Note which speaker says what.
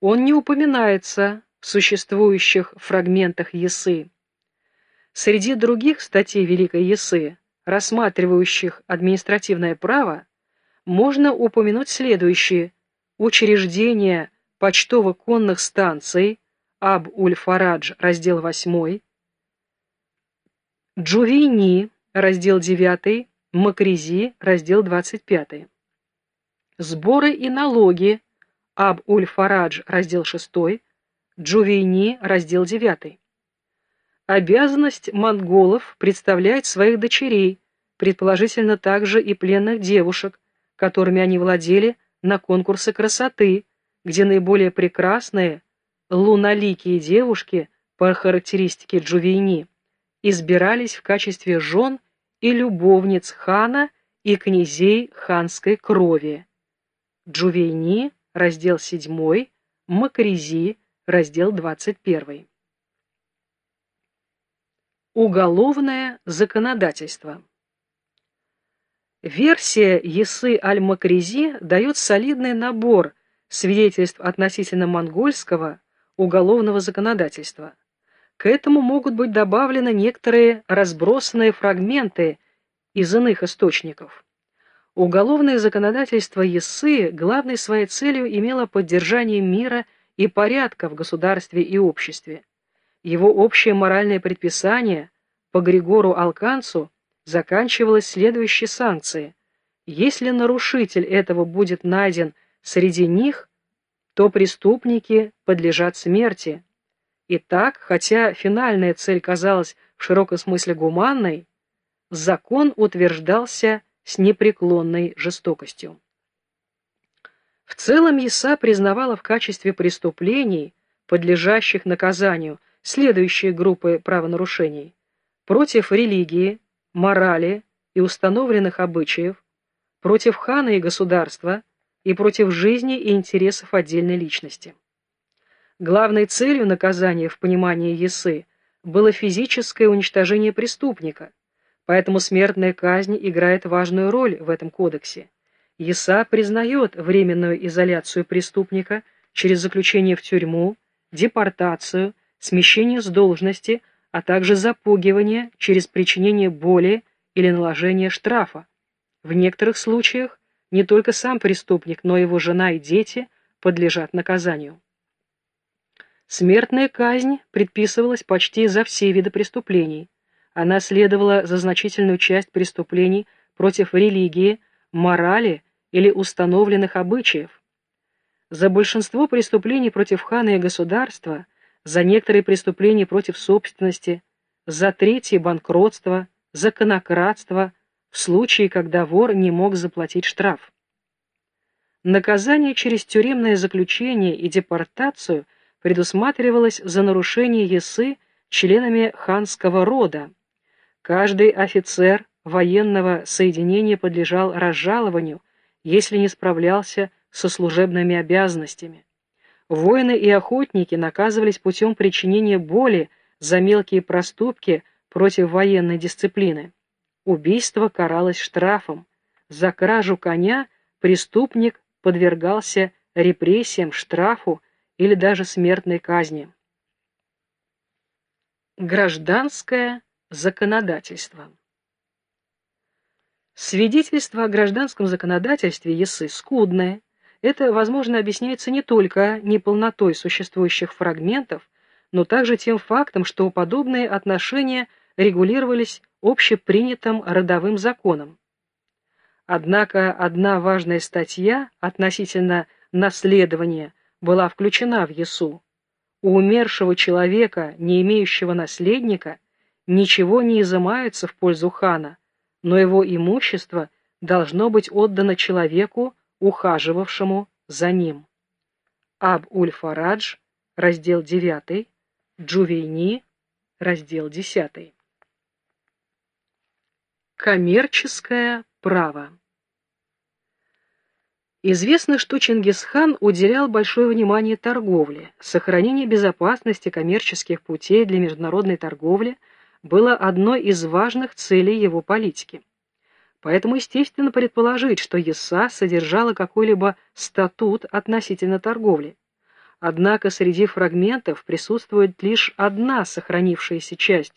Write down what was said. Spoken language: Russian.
Speaker 1: он не упоминается в существующих фрагментах Есы. Среди других статей Великой Есы, рассматривающих административное право, можно упомянуть следующие. Учреждение почтово-конных станций, Аб-уль-Фарадж, раздел 8, Джувейни, раздел 9, Макризи, раздел 25. Сборы и налоги, Аб-уль-Фарадж, раздел 6, Джувейни, раздел 9. Обязанность монголов представлять своих дочерей, предположительно также и пленных девушек, которыми они владели на конкурсы красоты, где наиболее прекрасные, луналикие девушки по характеристике Джувейни избирались в качестве жен и любовниц хана и князей ханской крови. Джувейни, раздел 7, Макризи, раздел 21. Уголовное законодательство. Версия Есы Аль-Макризи дает солидный набор свидетельств относительно монгольского уголовного законодательства. К этому могут быть добавлены некоторые разбросанные фрагменты из иных источников. Уголовное законодательство Есы главной своей целью имело поддержание мира и порядка в государстве и обществе. Его общее моральное предписание по Григору Алканцу заканчивалось следующей санкцией. Если нарушитель этого будет найден среди них, то преступники подлежат смерти. Итак, хотя финальная цель казалась в широком смысле гуманной, закон утверждался с непреклонной жестокостью. В целом ЕСА признавала в качестве преступлений, подлежащих наказанию, следующие группы правонарушений против религии, морали и установленных обычаев, против хана и государства и против жизни и интересов отдельной личности. Главной целью наказания в понимании Есы было физическое уничтожение преступника, поэтому смертная казнь играет важную роль в этом кодексе. Еса признает временную изоляцию преступника через заключение в тюрьму, депортацию, смещение с должности, а также запугивание через причинение боли или наложение штрафа. В некоторых случаях не только сам преступник, но и его жена и дети подлежат наказанию. Смертная казнь предписывалась почти за все виды преступлений. Она следовала за значительную часть преступлений против религии, морали или установленных обычаев. За большинство преступлений против хана и государства – за некоторые преступления против собственности, за третье банкротство, за конократство, в случае, когда вор не мог заплатить штраф. Наказание через тюремное заключение и депортацию предусматривалось за нарушение ЕСы членами ханского рода. Каждый офицер военного соединения подлежал разжалованию, если не справлялся со служебными обязанностями. Воины и охотники наказывались путем причинения боли за мелкие проступки против военной дисциплины. Убийство каралось штрафом. За кражу коня преступник подвергался репрессиям, штрафу или даже смертной казни. Гражданское законодательство Свидетельство о гражданском законодательстве ЕСы скудное, это, возможно, объясняется не только неполнотой существующих фрагментов, но также тем фактом, что подобные отношения регулировались общепринятым родовым законом. Однако одна важная статья относительно наследования была включена в ЕСУ. У умершего человека, не имеющего наследника, ничего не изымается в пользу хана, но его имущество должно быть отдано человеку, ухаживавшему за ним. Аб-уль-Фарадж, раздел 9, Джувейни, раздел 10. Коммерческое право Известно, что Чингисхан уделял большое внимание торговле. Сохранение безопасности коммерческих путей для международной торговли было одной из важных целей его политики. Поэтому естественно предположить, что ЕСА содержала какой-либо статут относительно торговли. Однако среди фрагментов присутствует лишь одна сохранившаяся часть